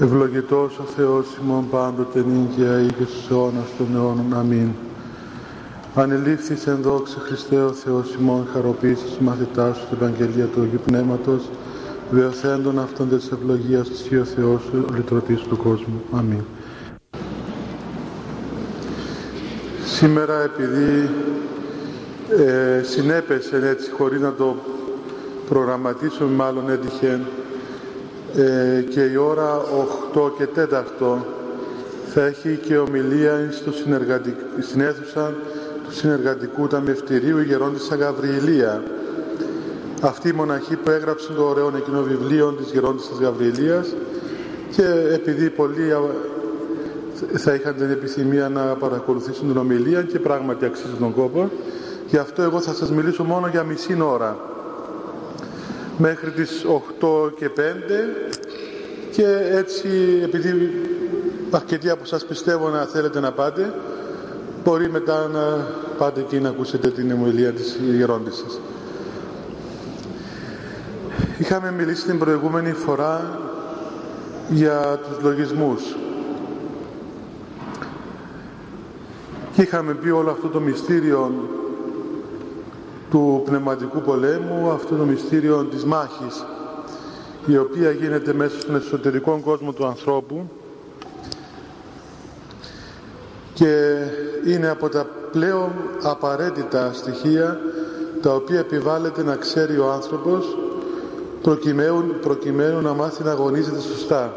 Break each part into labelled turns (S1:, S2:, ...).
S1: Ευλογητός ο Θεός ημών πάντοτε νύχια ή και στους αιώνας των αιώνων. Αμήν. Ανελήφθης εν δόξα Χριστέ ο Θεός ημών χαροποίησης μαθητάς σου στην Ευαγγελία του Αγίου Πνεύματος βιοθέντων αυτών της ευλογίας της ο Θεός ο λυτρωτής του κόσμου. Αμήν. Σήμερα επειδή ε, συνέπεσε έτσι χωρίς να το προγραμματίσουμε μάλλον έτυχε ε, και η ώρα 8 και 4 θα έχει και ομιλία στο στην αίθουσα του συνεργατικού ταμιευτηρίου Γερόντισσα Γαβριηλία. Αυτή η μοναχή που έγραψε το ωραίο εκείνο βιβλίο της Γερόντισσας Γαβριηλίας και επειδή πολλοί θα είχαν την επιθυμία να παρακολουθήσουν την ομιλία και πράγματι αξίζει τον κόπο γι' αυτό εγώ θα σας μιλήσω μόνο για μισή ώρα μέχρι τις 8 και 5 και έτσι επειδή αρκετοί από σας πιστεύω να θέλετε να πάτε μπορεί μετά να πάτε εκεί να ακούσετε την ομιλία της γερόντισσας. Είχαμε μιλήσει την προηγούμενη φορά για τους λογισμούς και είχαμε πει όλο αυτό το μυστήριο του πνευματικού πολέμου, αυτό το μυστήριο της μάχης η οποία γίνεται μέσα στον εσωτερικό κόσμο του ανθρώπου και είναι από τα πλέον απαραίτητα στοιχεία τα οποία επιβάλλεται να ξέρει ο άνθρωπος προκειμένου, προκειμένου να μάθει να αγωνίζεται σωστά.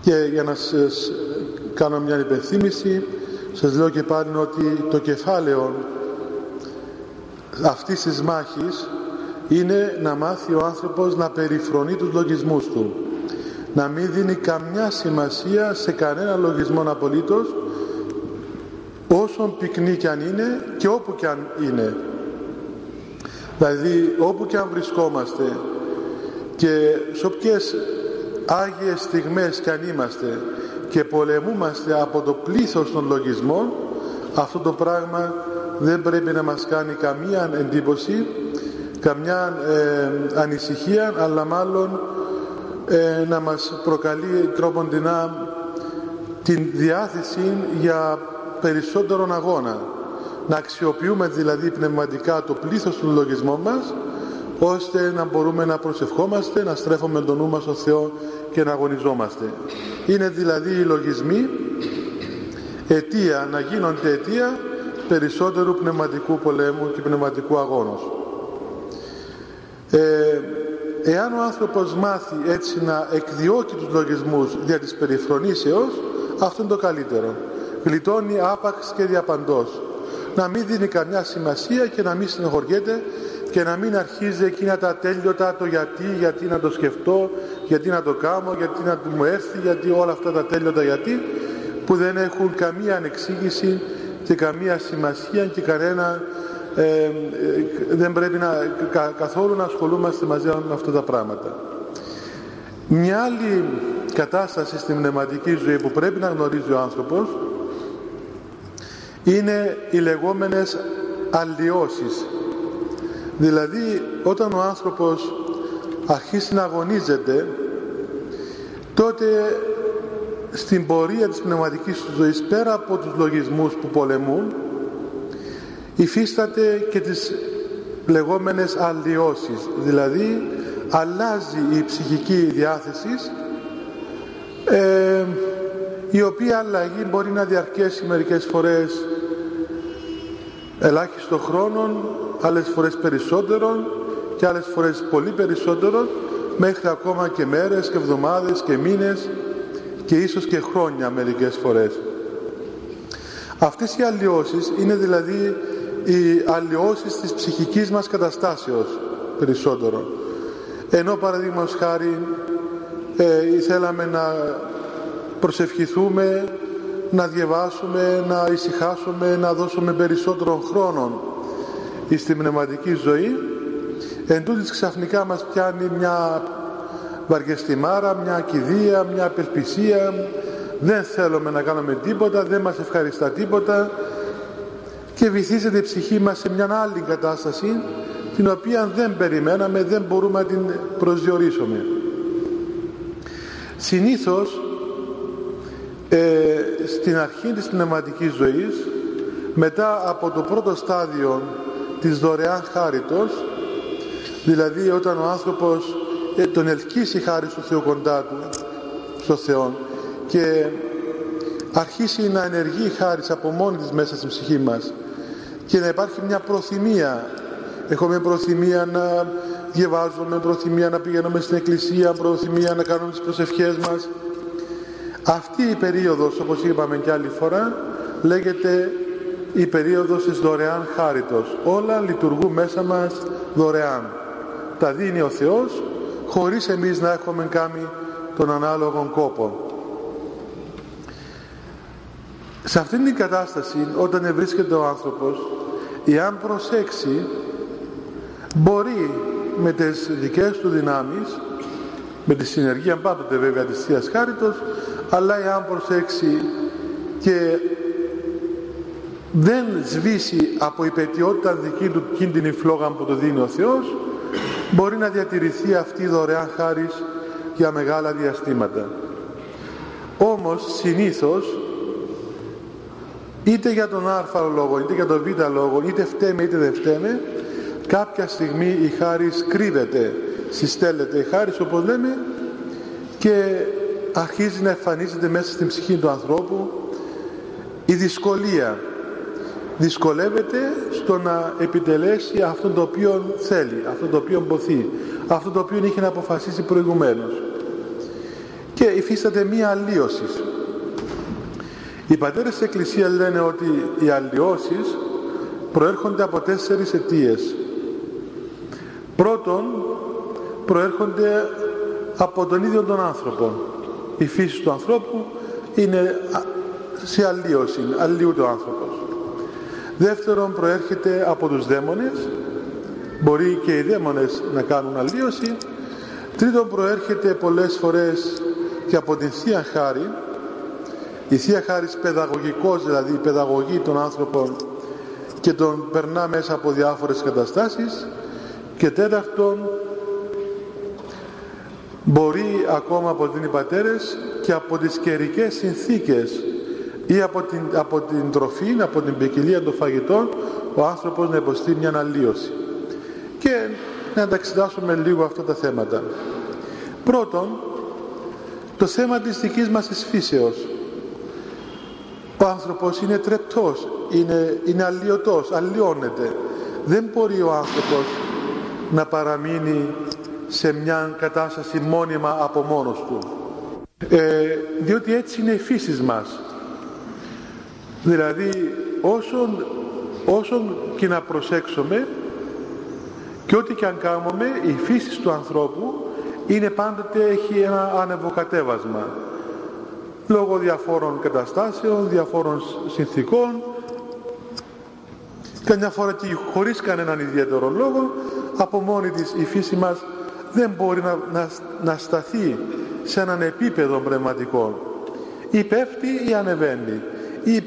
S1: Και για να σας κάνω μια υπενθύμηση σας λέω και πάλι ότι το κεφάλαιο αυτής της μάχης είναι να μάθει ο άνθρωπος να περιφρονεί τους λογισμούς του. Να μην δίνει καμιά σημασία σε κανένα λογισμό απολύτως όσο πυκνή κι αν είναι και όπου κι αν είναι. Δηλαδή όπου κι αν βρισκόμαστε και σε όποιες άγιες στιγμές κι αν είμαστε και πολεμούμαστε από το πλήθος των λογισμών αυτό το πράγμα δεν πρέπει να μας κάνει καμία εντύπωση καμιά ε, ανησυχία αλλά μάλλον ε, να μας προκαλεί τρόποντινά την διάθεση για περισσότερον αγώνα να αξιοποιούμε δηλαδή πνευματικά το πλήθος του λογισμού μας ώστε να μπορούμε να προσευχόμαστε, να στρέφουμε τον νου μας στο Θεό και να αγωνιζόμαστε. Είναι δηλαδή οι λογισμοί αιτία, να γίνονται αιτία περισσότερου πνευματικού πολέμου και πνευματικού αγώνος. Ε, εάν ο άνθρωπος μάθει έτσι να εκδιώκει τους λογισμούς δια της περιφρονήσεως, αυτό είναι το καλύτερο. Γλιτώνει άπαξ και διαπαντός. Να μην δίνει καμιά σημασία και να μην συνεχωριέται και να μην αρχίζει εκείνα τα τέλειωτα το γιατί, γιατί να το σκεφτώ, γιατί να το κάνω, γιατί να μου έρθει, γιατί όλα αυτά τα τέλειωτα γιατί που δεν έχουν καμία ανεξήγηση και καμία σημασία και κανένα ε, ε, δεν πρέπει να, καθόλου να ασχολούμαστε μαζί με αυτά τα πράγματα. Μια άλλη κατάσταση στην πνευματική ζωή που πρέπει να γνωρίζει ο άνθρωπος είναι οι λεγόμενες αλλοιώσεις. Δηλαδή όταν ο άνθρωπος αρχίσει να αγωνίζεται τότε στην πορεία της πνευματικής του ζωής πέρα από τους λογισμούς που πολεμούν υφίσταται και τις λεγόμενες αλλοιώσεις. Δηλαδή αλλάζει η ψυχική διάθεση ε, η οποία αλλαγή μπορεί να διαρκέσει μερικές φορές ελάχιστο χρόνο άλλες φορές περισσότερο και άλλες φορές πολύ περισσότερο μέχρι ακόμα και μέρες και εβδομάδες και μήνες και ίσως και χρόνια μερικές φορές. Αυτές οι αλλοιώσεις είναι δηλαδή οι αλλοιώσεις της ψυχικής μας καταστάσεως περισσότερο. Ενώ παραδείγματος χάρη ε, θέλαμε να προσευχηθούμε, να διαβάσουμε, να ησυχάσουμε, να δώσουμε περισσότερο χρόνο στην πνευματική ζωή, εν τούτης ξαφνικά μας πιάνει μια βαριεστημάρα, μια κηδεία, μια απελπισία, δεν θέλουμε να κάνουμε τίποτα, δεν μας ευχαριστά τίποτα και βυθίζεται η ψυχή μας σε μια άλλη κατάσταση την οποία δεν περιμέναμε, δεν μπορούμε να την προσδιορίσουμε. Συνήθως ε, στην αρχή της πνευματικής ζωής μετά από το πρώτο στάδιο της δωρεάν χάριτος δηλαδή όταν ο άνθρωπος ε, τον ελκύσει χάρη του Θεού κοντά του στο Θεό και αρχίσει να ενεργεί η χάρη από μόνη της μέσα στην ψυχή μας και να υπάρχει μια προθυμία. Έχουμε προθυμία να διαβάζουμε, προθυμία να πηγαίνουμε στην εκκλησία, προθυμία να κάνουμε τις προσευχές μας. Αυτή η περίοδος όπως είπαμε και άλλη φορά λέγεται η περίοδος της δωρεάν χάριτος. Όλα λειτουργούν μέσα μας δωρεάν. Τα δίνει ο Θεός χωρίς εμείς να έχουμε κάνει τον ανάλογο κόπο. Σε αυτήν την κατάσταση όταν βρίσκεται ο άνθρωπος εάν προσέξει μπορεί με τις δικές του δυνάμεις με τη συνεργία πάντοτε βέβαια της Θείας Χάριτος αλλά εάν προσέξει και δεν σβήσει από η πετιότητα δική του κίνδυνη φλόγα που το δίνει ο Θεός μπορεί να διατηρηθεί αυτή η δωρεάν χάρις για μεγάλα διαστήματα. Όμως συνήθως είτε για τον α λόγο είτε για τον β λόγο είτε φταίμε είτε δεν φταίμε κάποια στιγμή η χάρις κρύβεται συστέλλεται η χάρις όπως λέμε και αρχίζει να εμφανίζεται μέσα στην ψυχή του ανθρώπου η δυσκολία δυσκολεύεται στο να επιτελέσει αυτό το οποίο θέλει, αυτό το οποίο μποθεί, αυτό το οποίο είχε να αποφασίσει προηγουμένως. Και υφίσταται μία αλλίωσης. Οι πατέρες της Εκκλησίας λένε ότι οι αλλοιώσεις προέρχονται από τέσσερις αιτίες. Πρώτον, προέρχονται από τον ίδιο τον άνθρωπο. Η φύση του ανθρώπου είναι σε αλλίωση, αλλοιούται ο άνθρωπος. Δεύτερον, προέρχεται από τους δαίμονες, μπορεί και οι δαίμονες να κάνουν αλλίωση. Τρίτον, προέρχεται πολλές φορές και από την Θεία Χάρη, η Θεία Χάρη παιδαγωγικός, δηλαδή η παιδαγωγή των άνθρωπων και τον περνά μέσα από διάφορες καταστάσεις. Και τέταρτον μπορεί ακόμα από την οι πατέρες και από τις καιρικές συνθήκες ή από την, από την τροφή, από την ποικιλία των φαγητών ο άνθρωπος να υποστεί μια αναλύωση. Και να τα εξετάσουμε λίγο αυτά τα θέματα. Πρώτον το θέμα της δικής μας της φύσεως. Ο άνθρωπος είναι τρεπτός είναι, είναι αλλοιωτός, αλλοιώνεται. Δεν μπορεί ο άνθρωπος να παραμείνει σε μια κατάσταση μόνιμα από μόνος του. Ε, διότι έτσι είναι η φύσης μας δηλαδή όσον, όσον και να προσέξουμε και ό,τι και αν κάνουμε η φύση του ανθρώπου είναι πάντοτε έχει ένα ανεβοκατέβασμα. Λόγω διαφόρων καταστάσεων, διαφόρων συνθήκων. Καμιά φορά και χωρίς κανέναν ιδιαίτερο λόγο από μόνη της η φύση μας δεν μπορεί να, να, να σταθεί σε έναν επίπεδο πνευματικό. Ή πέφτει ή ανεβαίνει. Ή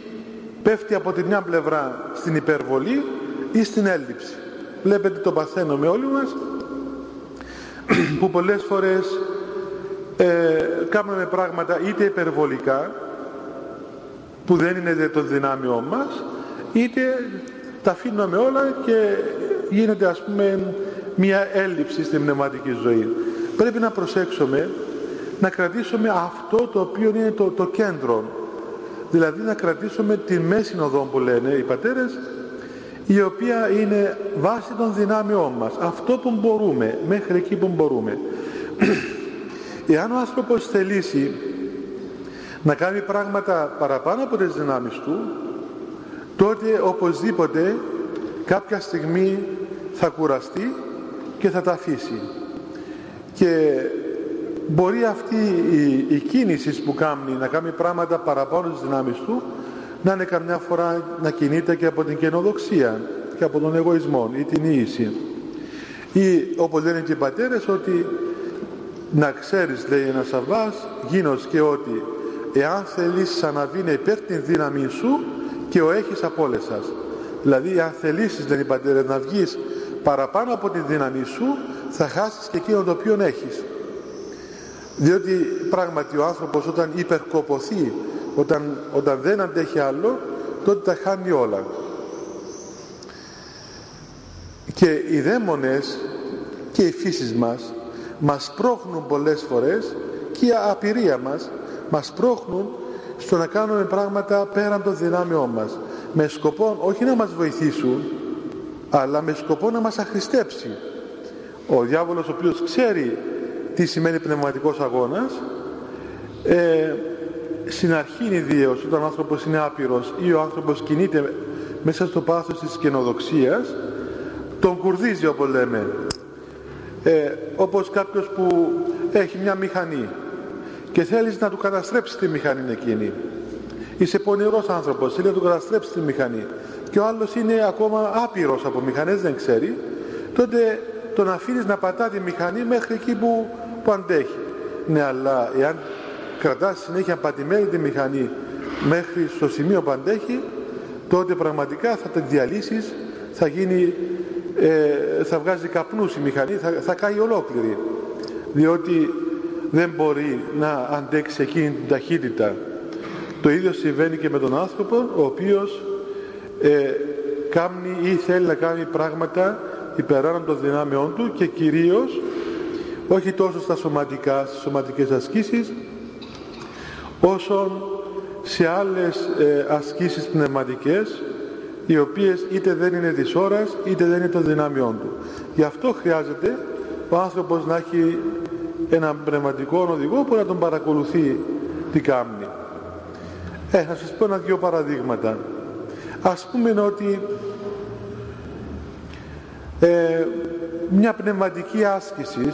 S1: πέφτει από τη μια πλευρά στην υπερβολή ή στην έλλειψη. Βλέπετε το παθαίνουμε όλοι μας που πολλές φορές ε, κάνουμε πράγματα είτε υπερβολικά που δεν είναι το δυνάμιό μας είτε τα αφήνουμε όλα και γίνεται ας πούμε μια έλλειψη στην πνευματική ζωή. Πρέπει να προσέξουμε να κρατήσουμε αυτό το οποίο είναι το, το κέντρο δηλαδή να κρατήσουμε τη μέση οδό που λένε οι πατέρες η οποία είναι βάση των δυνάμεών μας. Αυτό που μπορούμε μέχρι εκεί που μπορούμε. Εάν ο άνθρωπος θελήσει να κάνει πράγματα παραπάνω από τις δυνάμεις του τότε οπωσδήποτε κάποια στιγμή θα κουραστεί και θα τα αφήσει. Και μπορεί αυτή η, η κίνηση που κάνει να κάνει πράγματα παραπάνω τις δυνάμεις του να είναι καμιά φορά να κινείται και από την καινοδοξία και από τον εγωισμό ή την ίηση. Ή όπως λένε και οι πατέρες ότι να ξέρεις λέει ένας Σαββάς γίνος και ότι εάν θελήσεις αναβίνει υπέρ την δύναμη σου και ο έχεις από όλες σας δηλαδή αν θελήσεις λένε οι πατέρες να βγεις παραπάνω από τη δύναμη σου θα χάσεις και εκείνο το οποίο έχεις διότι πράγματι ο άνθρωπος όταν υπερκοποθεί όταν, όταν δεν αντέχει άλλο τότε τα χάνει όλα. Και οι δαίμονες και οι φύσεις μας μας πρόχνουν πολλές φορές και η απειρία μας μας πρόχνουν στο να κάνουμε πράγματα πέραν των δυνάμεών μας. Με σκοπό όχι να μας βοηθήσουν αλλά με σκοπό να μας αχρηστέψει. Ο διάβολος ο οποίος ξέρει τι σημαίνει πνευματικός αγώνας. Ε, στην αρχή ιδίως όταν ο άνθρωπος είναι άπειρος ή ο άνθρωπος κινείται μέσα στο πάθος της καινοδοξίας τον κουρδίζει όπως λέμε. Ε, όπως κάποιος που έχει μια μηχανή και θέλεις να του καταστρέψεις τη μηχανή εκείνη. Είσαι πονηρός άνθρωπος θέλει να του καταστρέψεις τη μηχανή. Και ο άλλος είναι ακόμα άπειρος από μηχανές δεν ξέρει. Τότε τον αφήνεις να πατά τη μηχανή μέχρι εκεί που, που αντέχει ναι αλλά εάν κρατάς συνέχεια πατημένη τη μηχανή μέχρι στο σημείο που αντέχει τότε πραγματικά θα την διαλύσεις θα γίνει ε, θα βγάζει καπνούς η μηχανή θα, θα κάει ολόκληρη. Διότι δεν μπορεί να αντέξει εκείνη την ταχύτητα. Το ίδιο συμβαίνει και με τον άνθρωπο ο οποίος ε, κάνει ή θέλει να κάνει πράγματα υπεράνω των δυνάμεών του και κυρίως όχι τόσο στα σωματικά, στις σωματικές ασκήσεις όσο σε άλλες ε, ασκήσεις πνευματικές οι οποίες είτε δεν είναι της ώρας είτε δεν είναι των δυνάμειών του. Γι' αυτό χρειάζεται ο άνθρωπος να έχει έναν πνευματικό οδηγό που να τον παρακολουθεί τι κάνει. Ε, θα σας πω ένα-δυο παραδείγματα. Ας πούμε ότι ε, μια πνευματική άσκηση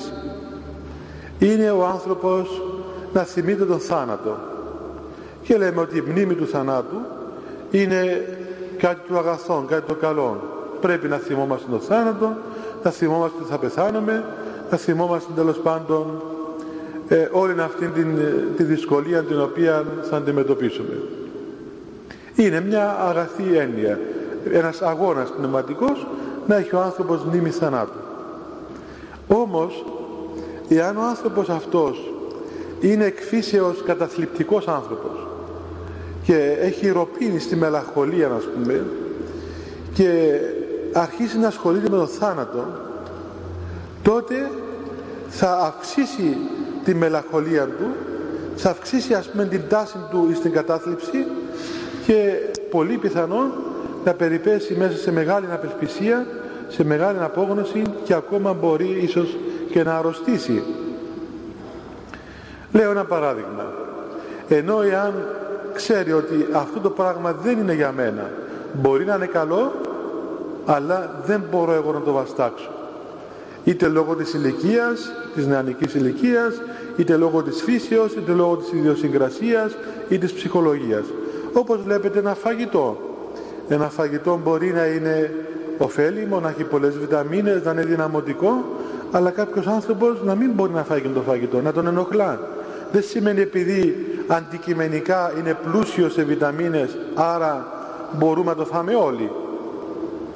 S1: είναι ο άνθρωπος να θυμείται τον θάνατο. Και λέμε ότι η μνήμη του θανάτου είναι κάτι του αγαθών, κάτι το καλό πρέπει να θυμόμαστε τον θάνατο να θυμόμαστε ότι θα πεθάνουμε να θυμόμαστε τέλος πάντων ε, όλη αυτή την, τη δυσκολία την οποία θα αντιμετωπίσουμε. Είναι μια αγαθή έννοια. Ένας αγώνας πνευματικός να έχει ο άνθρωπος μνήμη θανάτου. Όμως εάν ο άνθρωπος αυτός είναι εκφύσεως καταθλιπτικός άνθρωπος και έχει ροπίνει στη μελαγχολία να πούμε και αρχίσει να ασχολείται με τον θάνατο τότε θα αυξήσει τη μελαγχολία του θα αυξήσει ας πούμε την τάση του στην κατάθλιψη και πολύ πιθανό να περιπέσει μέσα σε μεγάλη απελπισία σε μεγάλη απόγνωση και ακόμα μπορεί ίσως και να αρρωστήσει. Λέω ένα παράδειγμα. Ενώ εάν ξέρει ότι αυτό το πράγμα δεν είναι για μένα μπορεί να είναι καλό αλλά δεν μπορώ εγώ να το βαστάξω. Είτε λόγω της ηλικίας, της νεανικής ηλικίας, είτε λόγω της φύσεως, είτε λόγω της ιδιοσυγκρασίας ή της ψυχολογίας. Όπως βλέπετε ένα φαγητό. Ένα φαγητό μπορεί να είναι ωφέλιμο, να έχει πολλές βιταμίνες, να είναι δυναμωτικό αλλά κάποιος άνθρωπος να μην μπορεί να φάει το φαγητό, να τον ενοχλά. Δεν σημαίνει επειδή αντικειμενικά είναι πλούσιος σε βιταμίνες άρα μπορούμε να το φάμε όλοι.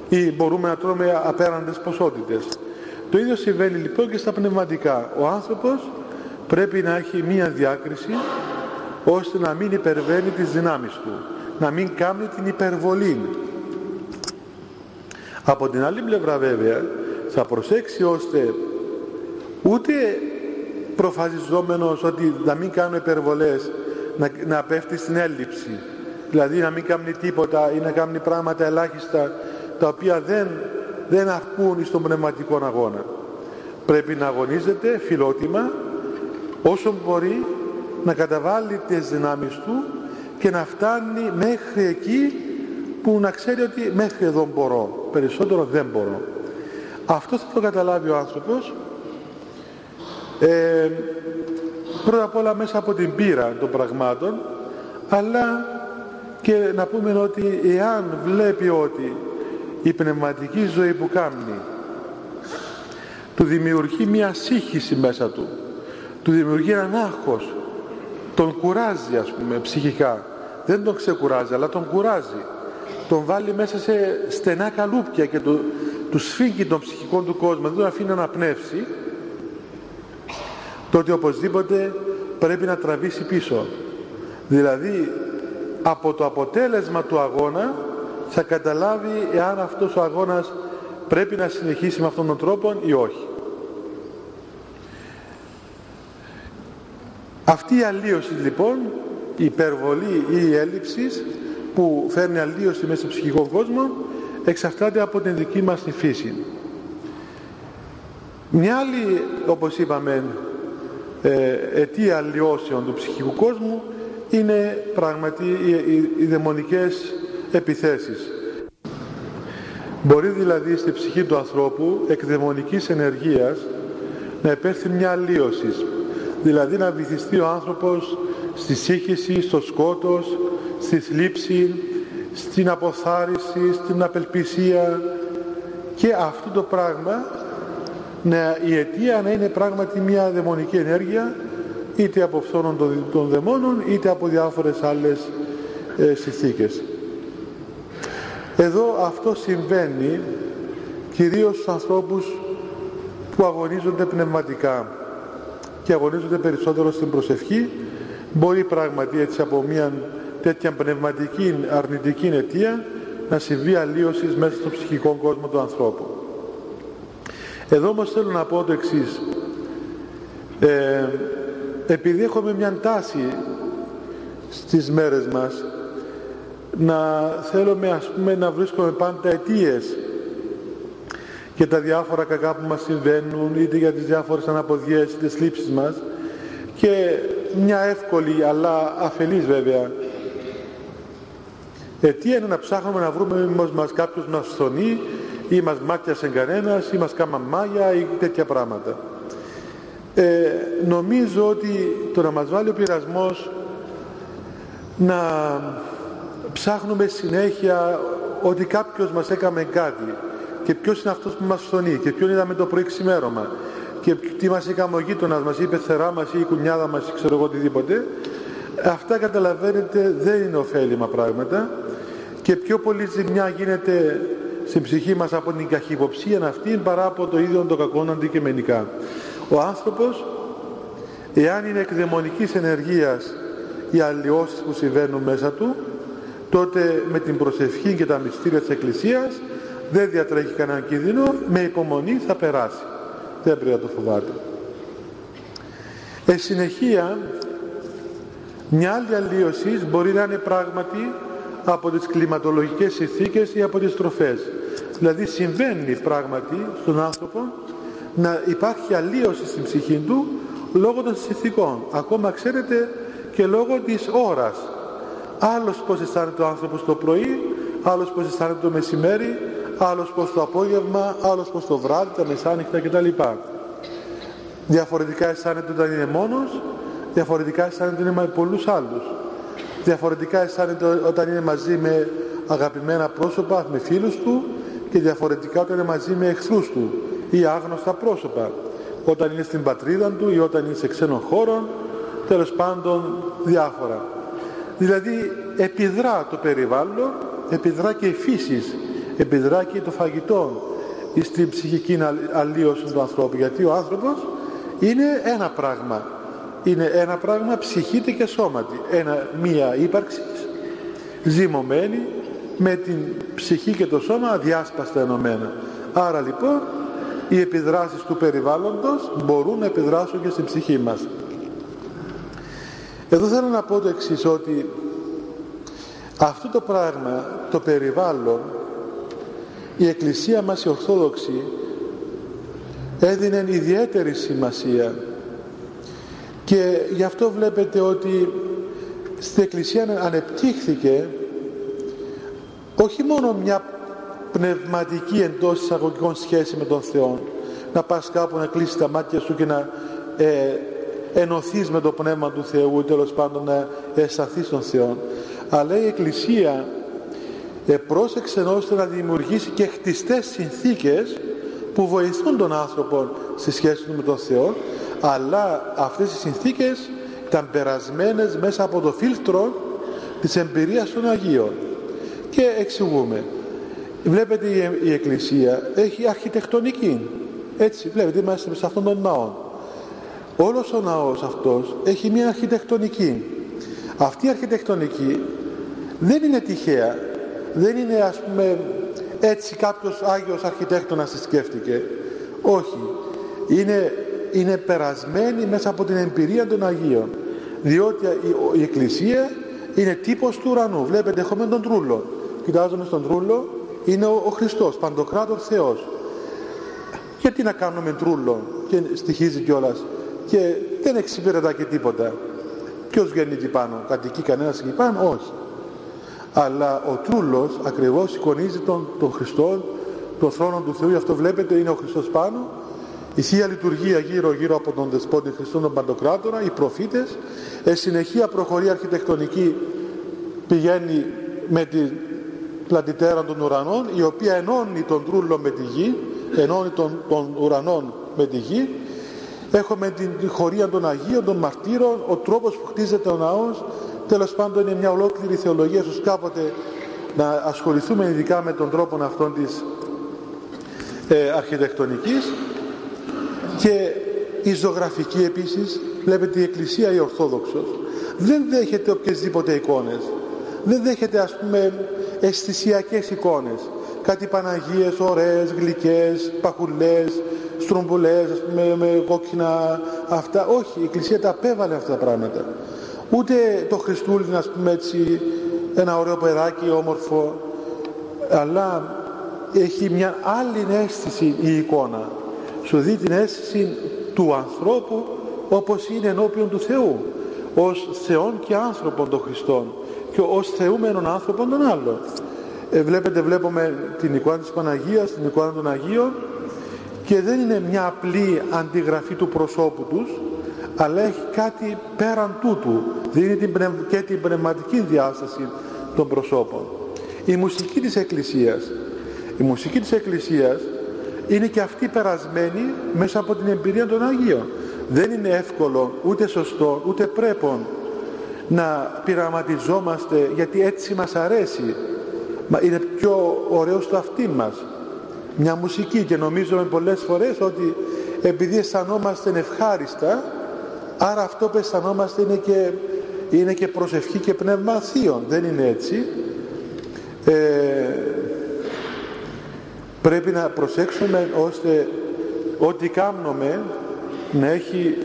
S1: Ή μπορούμε να τρώμε απέραντες ποσότητες. Το ίδιο συμβαίνει λοιπόν και στα πνευματικά. Ο άνθρωπος πρέπει να έχει μία διάκριση ώστε να μην υπερβαίνει τις δυνάμεις του. Να μην κάνει την υπερβολή. Από την άλλη πλευρά βέβαια θα προσέξει ώστε ούτε προφασιζόμενος ότι να μην κάνουμε υπερβολές να, να πέφτει στην έλλειψη. Δηλαδή να μην κάνει τίποτα ή να κάνει πράγματα ελάχιστα τα οποία δεν, δεν αρκούν στον πνευματικό αγώνα. Πρέπει να αγωνίζεται φιλότιμα όσο μπορεί να καταβάλει τις δυνάμεις του και να φτάνει μέχρι εκεί που να ξέρει ότι μέχρι εδώ μπορώ περισσότερο δεν μπορώ αυτό θα το καταλάβει ο άνθρωπος. Ε, πρώτα απ' όλα μέσα από την πείρα των πραγμάτων αλλά και να πούμε ότι εάν βλέπει ότι η πνευματική ζωή που κάνει του δημιουργεί μια σύγχυση μέσα του του δημιουργεί έναν άγχος τον κουράζει ας πούμε ψυχικά. Δεν τον ξεκουράζει αλλά τον κουράζει. Τον βάλει μέσα σε στενά καλούπια και του, του σφίγγει τον ψυχικό του κόσμο δεν τον αφήνει να αναπνεύσει τότε οπωσδήποτε πρέπει να τραβήσει πίσω. Δηλαδή από το αποτέλεσμα του αγώνα θα καταλάβει εάν αυτός ο αγώνας πρέπει να συνεχίσει με αυτόν τον τρόπο ή όχι. Αυτή η αλλίωση λοιπόν η υπερβολή ή η έλλειψη που φέρνει αλλίωση μέσα στο ψυχικό κόσμο εξαρτάται από την δική μας τη φύση. Μια άλλη όπως είπαμε ε, αιτία αλλοιώσεων του ψυχικού κόσμου είναι πράγματι οι, οι, οι δαιμονικές επιθέσεις. Μπορεί δηλαδή στη ψυχή του ανθρώπου εκ δαιμονικής ενεργείας να επέρθει μια αλλίωση δηλαδή να βυθιστεί ο άνθρωπος στη σύγχυση, στο σκότος, στη θλίψη, στην αποθάριση, στην απελπισία και αυτό το πράγμα να, η αιτία να είναι πράγματι μια δαιμονική ενέργεια είτε από φθόνων των, των δαιμόνων είτε από διάφορες άλλες ε, συνθήκες. Εδώ αυτό συμβαίνει κυρίως στους ανθρώπους που αγωνίζονται πνευματικά και αγωνίζονται περισσότερο στην προσευχή μπορεί πράγματι έτσι από μια τέτοια πνευματική αρνητική αιτία να συμβεί αλλίωσης μέσα στο ψυχικό κόσμο του ανθρώπου. Εδώ όμως θέλω να πω το εξής. Ε, επειδή έχουμε μια τάση στις μέρες μας να θέλουμε ας πούμε να βρίσκουμε πάντα αιτίες και τα διάφορα κακά που μας συμβαίνουν είτε για τις διάφορες αναποδιές είτε θλίψεις μας και μια εύκολη αλλά αφελής βέβαια αιτία είναι να ψάχνουμε να βρούμε μας κάποιος μας φθονεί ή μας μάτιασε κανένας ή μας κάμα μάγια ή τέτοια πράγματα. Ε, νομίζω ότι το να μας βάλει ο πειρασμός να ψάχνουμε συνέχεια ότι κάποιος μας έκαμε κάτι και ποιος είναι αυτός που μας φθονεί και ποιον είδαμε το πρωί ξημέρωμα και τι μας έκαμε ο γείτονας μας, η πεθερά μας ή η κουνιάδα μας ή ξέρω εγώ οτιδήποτε αυτά καταλαβαίνετε δεν είναι ωφέλιμα πράγματα και πιο πολύ ζημιά γίνεται στην ψυχή μας από την καχυποψία αυτή παρά από το ίδιο το κακό αντικειμενικά. Ο άνθρωπος, εάν είναι εκδαιμονικής ενεργείας οι αλλοιώσεις που συμβαίνουν μέσα του, τότε με την προσευχή και τα μυστήρια της Εκκλησίας δεν διατρέχει κανέναν κίνδυνο, με υπομονή θα περάσει. Δεν πρέπει να το φοβάται. Εν συνεχεία, μια άλλη αλλίωση μπορεί να είναι πράγματι από τις κλιματολογικές συνθήκες ή από τις τροφές. Δηλαδή συμβαίνει πράγματι στον άνθρωπο να υπάρχει αλλίωση στην ψυχή του λόγω των συνθήκων. Ακόμα ξέρετε και λόγω της ώρας. Άλλος πώς αισθάνεται ο άνθρωπος το πρωί, άλλος πώς αισθάνεται το μεσημέρι, άλλος πως το απόγευμα, άλλος πως το βράδυ, τα μεσάνυχτα κτλ. Διαφορετικά αισθάνεται όταν είναι μόνος, διαφορετικά αισθάνεται όταν είναι με πολλούς άλλους. Διαφορετικά αισθάνεται όταν είναι μαζί με αγαπημένα πρόσωπα, με φίλους του και διαφορετικά όταν είναι μαζί με εχθρούς του ή άγνωστα πρόσωπα. Όταν είναι στην πατρίδα του ή όταν είναι σε ξένο χώρο, τέλος πάντων διάφορα. Δηλαδή επιδρά το περιβάλλον, επιδρά και η φύση επιδρά και το φαγητό στην ψυχική αλλίωση του ανθρώπου γιατί ο άνθρωπος είναι ένα πράγμα είναι ένα πράγμα ψυχήτη και σώματι. Ένα, μία ύπαρξη ζυμωμένη με την ψυχή και το σώμα αδιάσπαστα ενωμένα. Άρα λοιπόν οι επιδράσεις του περιβάλλοντος μπορούν να επιδράσουν και στην ψυχή μας. Εδώ θέλω να πω το εξής ότι αυτό το πράγμα το περιβάλλον η Εκκλησία μας η Ορθόδοξη έδινε ιδιαίτερη σημασία και γι' αυτό βλέπετε ότι στην Εκκλησία ανεπτύχθηκε όχι μόνο μια πνευματική εντός εισαγωγικών σχέση με τον Θεό να πας κάπου να κλείσεις τα μάτια σου και να ε, ενωθείς με το Πνεύμα του Θεού τέλος πάντων να αισθανθείς τον Θεό. Αλλά η Εκκλησία πρόσεξε ώστε να δημιουργήσει και χτιστές συνθήκες που βοηθούν τον άνθρωπο στη σχέση του με τον Θεό αλλά αυτές οι συνθήκες ήταν περασμένες μέσα από το φίλτρο της εμπειρίας των Αγίων. Και εξηγούμε. Βλέπετε η Εκκλησία έχει αρχιτεκτονική. Έτσι βλέπετε είμαστε σε αυτόν τον ναό. Όλος ο ναός αυτός έχει μια αρχιτεκτονική. Αυτή η αρχιτεκτονική δεν είναι τυχαία. Δεν είναι ας πούμε έτσι κάποιος Άγιος Αρχιτέκτονας τη σκέφτηκε. Όχι. Είναι, είναι περασμένη μέσα από την εμπειρία των Αγίων. Διότι η, η Εκκλησία είναι τύπος του ουρανού. Βλέπετε έχουμε τον τρούλο. Κοιτάζουμε στον τρούλο είναι ο, ο Χριστός παντοκράτορ Θεός. Γιατί να κάνουμε τρούλο και στοιχίζει κιόλας. Και δεν εξυπηρετά και τίποτα. Ποιος βγαίνει εκεί πάνω κατοικεί κανένας εκεί πάνω; Όχι. Αλλά ο τρούλος ακριβώς εικονίζει τον, τον Χριστό τον θρόνο του Θεού. Γι' αυτό βλέπετε είναι ο Χριστός πάνω η Θεία Λειτουργία γύρω γύρω από τον Δεσπότη Χριστό τον Παντοκράτορα οι προφήτες ε, συνεχεία προχωρεί αρχιτεκτονική πηγαίνει με την πλατιτέρα των ουρανών η οποία ενώνει τον τρούλο με τη γη ενώνει τον, τον ουρανών με τη γη. Έχουμε την χωρία των Αγίων, των Μαρτύρων ο τρόπος που χτίζεται ο ναός. Τέλος πάντων είναι μια ολόκληρη θεολογία ίσως κάποτε να ασχοληθούμε ειδικά με τον τρόπο αυτόν της ε, αρχιτεκτονικής και η ζωγραφική επίσης βλέπετε η Εκκλησία η Ορθόδοξος δεν δέχεται οποιασδήποτε εικόνες. Δεν δέχεται ας πούμε αισθησιακές εικόνες. Κάτι Παναγίες ωραίες, γλυκές, παχουλές, στρομπουλές με, με κόκκινα αυτά. Όχι, η Εκκλησία τα απέβαλε αυτά τα πράγματα. Ούτε το Χριστούλη να πούμε έτσι ένα ωραίο παιδάκι όμορφο αλλά έχει μια άλλη αίσθηση η εικόνα σου δει την αίσθηση του ανθρώπου όπως είναι ενώπιον του Θεού ως Θεόν και άνθρωπον των Χριστών και ως θεούμενον άνθρωπον των άλλων. Ε, βλέπετε βλέπουμε την εικόνα της Παναγίας την εικόνα των Αγίων και δεν είναι μια απλή αντιγραφή του προσώπου τους αλλά έχει κάτι πέραν τούτου. Δίνει την και την πνευματική διάσταση των προσώπων. Η μουσική της Εκκλησίας η μουσική της Εκκλησίας είναι και αυτή περασμένη μέσα από την εμπειρία των Αγίων. Δεν είναι εύκολο ούτε σωστό ούτε πρέπον να πειραματιζόμαστε γιατί έτσι μας αρέσει. Μα είναι πιο ωραίο στο αυτί μας. Μια μουσική και νομίζουμε πολλές φορές ότι επειδή αισθανόμαστε ευχάριστα άρα αυτό που αισθανόμαστε είναι και, είναι και προσευχή και πνεύμα θείων δεν είναι έτσι. Ε, πρέπει να προσέξουμε ώστε ό,τι κάνουμε να έχει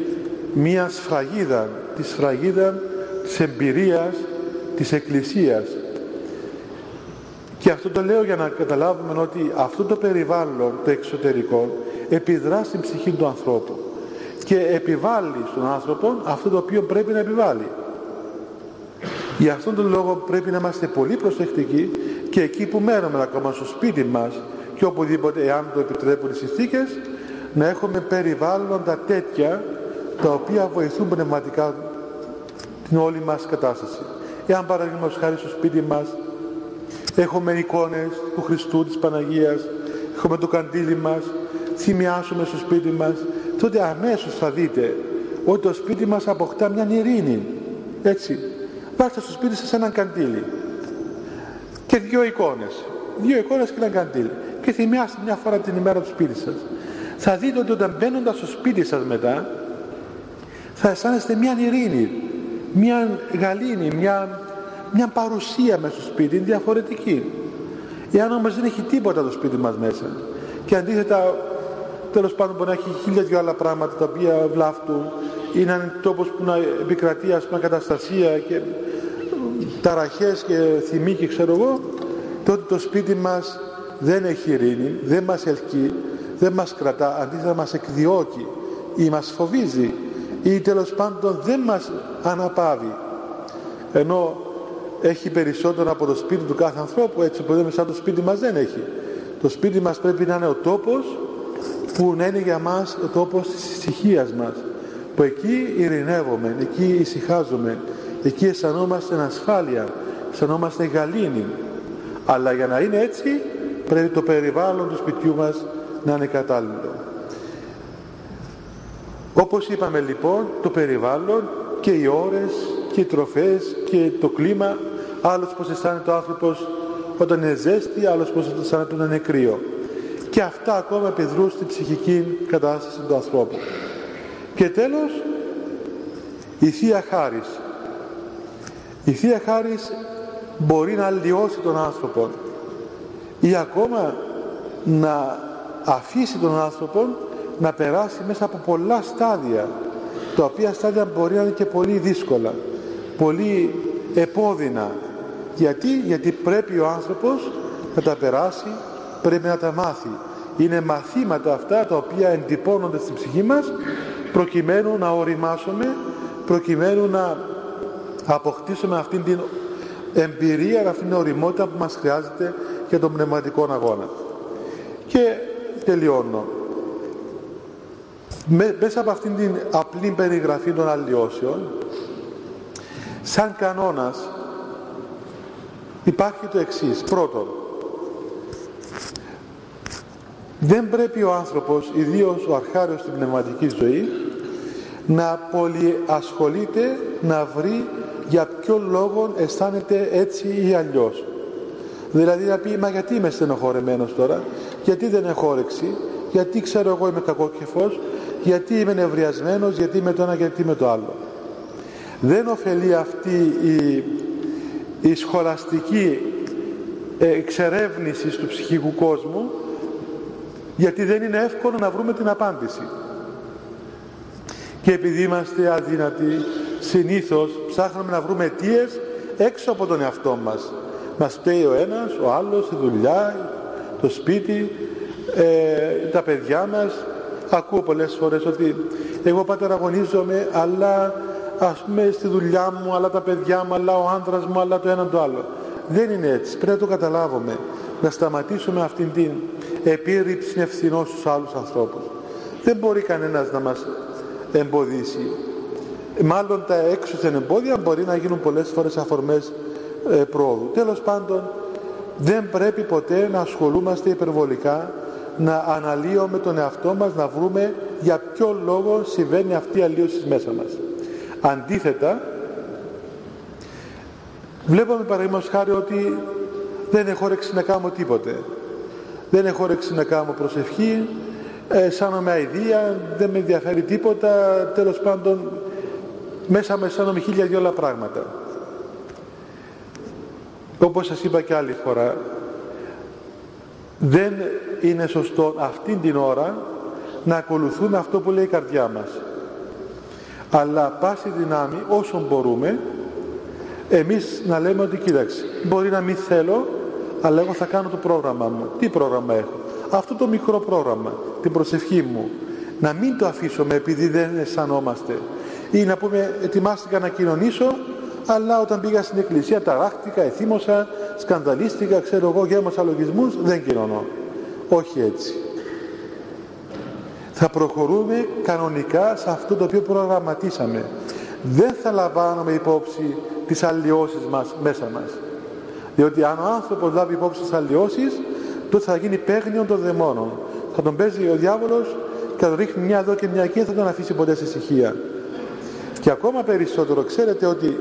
S1: μία σφραγίδα τη σφραγίδα της εμπειρίας της Εκκλησίας και αυτό το λέω για να καταλάβουμε ότι αυτό το περιβάλλον, το εξωτερικό, επιδρά στην ψυχή του ανθρώπου και επιβάλλει στον άνθρωπο αυτό το οποίο πρέπει να επιβάλλει. Για αυτόν τον λόγο πρέπει να είμαστε πολύ προσεκτικοί και εκεί που μένουμε ακόμα στο σπίτι μας και οπουδήποτε εάν το επιτρέπουν οι συνθήκες να έχουμε περιβάλλοντα τέτοια τα οποία βοηθούν πνευματικά την όλη μας κατάσταση. Εάν παραδείγματος χάρη στο σπίτι μας έχουμε εικόνες του Χριστού, της Παναγίας, έχουμε το καντήλι μας, θυμιάσουμε στο σπίτι μας, τότε αμέσως θα δείτε ότι το σπίτι μας αποκτά μια ειρήνη. Έτσι. Βάστε στο σπίτι σας έναν καντήλι και δύο εικόνες. Δύο εικόνες και ένα καντήλι. Και θυμιάστε μια φορά την ημέρα του σπίτι σας. Θα δείτε ότι όταν μπαίνοντας στο σπίτι σας μετά θα αισθάνεστε μια ειρήνη, μια γαλήνη, μια μια παρουσία μέσα στο σπίτι είναι διαφορετική εάν όμως δεν έχει τίποτα το σπίτι μας μέσα και αντίθετα τέλος πάντων μπορεί να έχει χίλια δυο άλλα πράγματα τα οποία βλάφτουν είναι ένα τόπος που να επικρατεί ας πούμε καταστασία και ταραχές και θυμή και ξέρω εγώ τότε το σπίτι μας δεν έχει ειρήνη, δεν μας ελκύει δεν μας κρατά, αντίθετα μας εκδιώκει ή μας φοβίζει ή τέλος πάντων δεν μας αναπαύει. Ενώ έχει περισσότερο από το σπίτι του κάθε ανθρώπου έτσι που λέμε σαν το σπίτι μας δεν έχει. Το σπίτι μας πρέπει να είναι ο τόπος που να είναι για μας ο τόπος της ησυχίας μας που εκεί ειρηνεύομαι, εκεί ησυχάζομαι εκεί αισθανόμαστε ασφάλεια αισθανόμαστε γαλήνη αλλά για να είναι έτσι πρέπει το περιβάλλον του σπιτιού μας να είναι κατάλληλο. Όπως είπαμε λοιπόν το περιβάλλον και οι ώρες και οι τροφές και το κλίμα άλλος πως αισθάνεται ο άνθρωπος όταν είναι ζέστη άλλος πως αισθάνεται όταν είναι κρύο. Και αυτά ακόμα επιδρούν στην ψυχική κατάσταση του ανθρώπου. Και τέλος η Θεία Χάρις. Η Θεία Χάρις μπορεί να αλλοιώσει τον άνθρωπο ή ακόμα να αφήσει τον άνθρωπο να περάσει μέσα από πολλά στάδια τα οποία στάδια μπορεί να είναι και πολύ δύσκολα πολύ επώδυνα. Γιατί, γιατί πρέπει ο άνθρωπος να τα περάσει πρέπει να τα μάθει. Είναι μαθήματα αυτά τα οποία εντυπώνονται στην ψυχή μας προκειμένου να οριμάσουμε προκειμένου να αποκτήσουμε αυτήν την εμπειρία αυτήν την οριμότητα που μας χρειάζεται για τον πνευματικό αγώνα και τελειώνω. Μέσα από αυτήν την απλή περιγραφή των αλλοιώσεων σαν κανόνας υπάρχει το εξής. Πρώτον δεν πρέπει ο άνθρωπος ιδίως ο αρχάριος στην πνευματική ζωή να πολυασχολείται να βρει για ποιο λόγο αισθάνεται έτσι ή αλλιώς δηλαδή να πει μα γιατί είμαι στενοχωρεμένος τώρα; Γιατί δεν έχω όρεξη; Γιατί ξέρω εγώ είμαι κακόκεφος; Γιατί είμαι νευριασμένος; Γιατί είμαι το ένα γιατί είμαι το άλλο; Δεν ωφελεί αυτή η, η σχολαστική εξερεύνηση του ψυχικού κόσμου γιατί δεν είναι εύκολο να βρούμε την απάντηση. Και επειδή είμαστε αδύνατοι συνήθως ψάχνουμε να βρούμε αιτίες έξω από τον εαυτό μας μας πει ο ένας, ο άλλος, η δουλειά, το σπίτι, ε, τα παιδιά μας. Ακούω πολλές φορές ότι εγώ πάτερ αγωνίζομαι αλλά ας πούμε στη δουλειά μου αλλά τα παιδιά μου αλλά ο άντρας μου αλλά το ένα το άλλο. Δεν είναι έτσι, πρέπει να το καταλάβουμε. Να σταματήσουμε αυτήν την επίρρηψη ευθυνών στους άλλους ανθρώπους. Δεν μπορεί κανένας να μας εμποδίσει. Μάλλον τα έξωθεν εμπόδια μπορεί να γίνουν πολλές φορές αφορμές ε, πρόοδου. Τέλος πάντων δεν πρέπει ποτέ να ασχολούμαστε υπερβολικά να αναλύουμε τον εαυτό μας να βρούμε για ποιο λόγο συμβαίνει αυτή η αλλίωση μέσα μας. Αντίθετα βλέπουμε παραδείγματος χάρη ότι δεν έχω όρεξη να κάνω τίποτε. Δεν έχω όρεξη να κάνω προσευχή ε, με αηδία δεν με ενδιαφέρει τίποτα. Τέλος πάντων μέσα με αισθάνομαι χίλια δυο άλλα πράγματα όπως σας είπα και άλλη φορά δεν είναι σωστό αυτήν την ώρα να ακολουθούμε αυτό που λέει η καρδιά μας. Αλλά πάση δυνάμει όσο μπορούμε εμείς να λέμε ότι κοίταξε μπορεί να μην θέλω αλλά εγώ θα κάνω το πρόγραμμα μου. Τι πρόγραμμα έχω; Αυτό το μικρό πρόγραμμα την προσευχή μου. Να μην το αφήσουμε επειδή δεν αισθανόμαστε. Ή να πούμε ετοιμάστηκα να κοινωνήσω αλλά όταν πήγα στην εκκλησία ταράχτηκα, εθίμωσα, σκανδαλίστηκα, ξέρω εγώ, γέμωσα λογισμούς, δεν κοινωνώ. Όχι έτσι. Θα προχωρούμε κανονικά σε αυτό το οποίο προγραμματίσαμε. Δεν θα λαμβάνουμε υπόψη τις αλλοιώσεις μας μέσα μας. Διότι αν ο άνθρωπος λάβει υπόψη τις αλλοιώσεις, τότε θα γίνει παίγνιο των δαιμόνων. Θα τον παίζει ο διάβολος και θα τον ρίχνει μια εδώ και μια εκεί, δεν θα τον αφήσει ποτέ σε ησυχία. Και ακόμα περισσότερο, ξέρετε ότι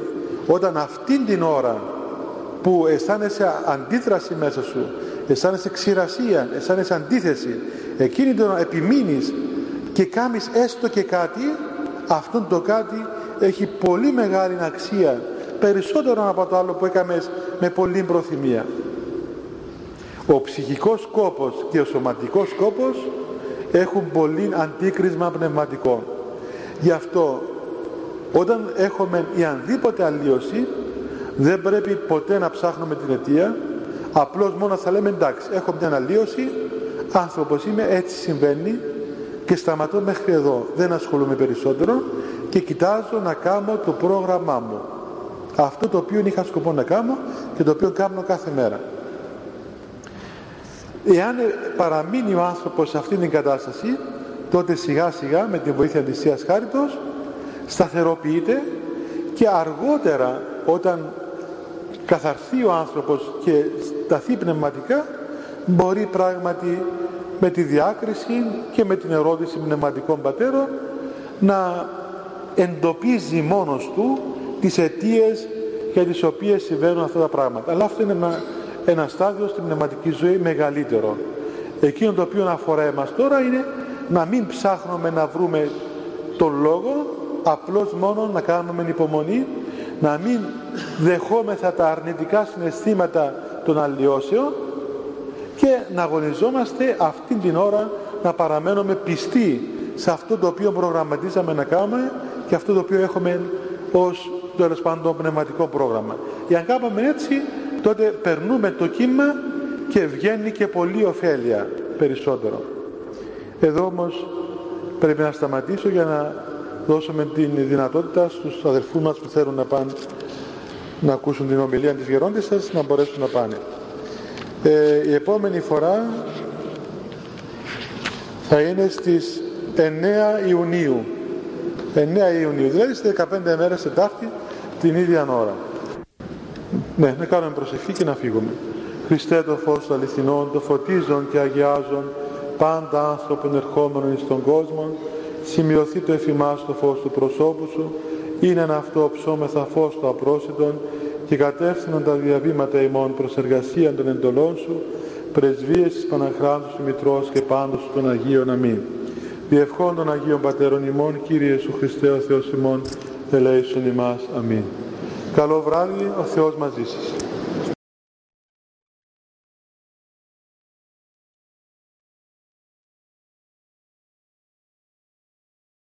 S1: όταν αυτήν την ώρα που αισθάνεσαι αντίδραση μέσα σου, αισθάνεσαι ξηρασία, αισθάνεσαι αντίθεση, εκείνη την ώρα επιμείνεις και κάνεις έστω και κάτι, αυτό το κάτι έχει πολύ μεγάλη αξία, περισσότερο από το άλλο που έκαμες με πολύ προθυμία. Ο ψυχικός σκόπος και ο σωματικός σκόπος έχουν πολύ αντίκρισμα πνευματικό. Γι' αυτό όταν έχουμε η ανδήποτε αλλίωση δεν πρέπει ποτέ να ψάχνουμε την αιτία. Απλώς μόνος θα λέμε εντάξει έχω μια αλλίωση άνθρωπος είμαι έτσι συμβαίνει και σταματώ μέχρι εδώ. Δεν ασχολούμαι περισσότερο και κοιτάζω να κάνω το πρόγραμμά μου. Αυτό το οποίο είχα σκοπό να κάνω και το οποίο κάνω κάθε μέρα. Εάν παραμείνει ο άνθρωπος σε αυτήν την κατάσταση τότε σιγά σιγά με τη βοήθεια της Θείας Χάριτος σταθεροποιείται και αργότερα όταν καθαρθεί ο άνθρωπος και σταθεί πνευματικά μπορεί πράγματι με τη διάκριση και με την ερώτηση πνευματικών πατέρων να εντοπίζει μόνος του τις αιτίες για τις οποίες συμβαίνουν αυτά τα πράγματα. Αλλά αυτό είναι ένα, ένα στάδιο στην πνευματική ζωή μεγαλύτερο. Εκείνο το οποίο αφορά εμάς τώρα είναι να μην ψάχνουμε να βρούμε τον λόγο απλώς μόνο να κάνουμε υπομονή να μην δεχόμεθα τα αρνητικά συναισθήματα των αλλοιώσεων και να αγωνιζόμαστε αυτήν την ώρα να παραμένουμε πιστοί σε αυτό το οποίο προγραμματίζαμε να κάνουμε και αυτό το οποίο έχουμε ως τέλος πάντων πνευματικό πρόγραμμα. Εάν κάνουμε έτσι τότε περνούμε το κύμα και βγαίνει και πολύ ωφέλεια περισσότερο. Εδώ όμως πρέπει να σταματήσω για να δώσουμε την δυνατότητα στους αδελφούς μας που θέλουν να πάνε να ακούσουν την ομιλία της γερόντισσας να μπορέσουν να πάνε. Ε, η επόμενη φορά θα είναι στις 9 Ιουνίου. 9 Ιουνίου δηλαδή στις 15 μέρες Τετάρτη την ίδια ώρα. Ναι, να κάνουμε προσευχή και να φύγουμε. Χριστέ το φως των αληθινών το φωτίζον και αγιάζον πάντα άνθρωπον ερχόμενον εις τον κόσμο σημειωθεί το εφημάς το φως του προσώπου σου είναι ένα αυτό ψώμεθα φως το απρόσιτον και κατεύθυνον τα διαβήματα ημών προς εργασία των εντολών σου πρεσβείες της Παναχράντου σου Μητρός και πάντως των Αγίων Αμήν. Διευχών των Αγίων Πατέρων ημών, Κύριε Ιησού Χριστέ ο Θεός ημών, ελέησον ημάς. Αμήν. Καλό βράδυ, ο Θεός μαζί σας.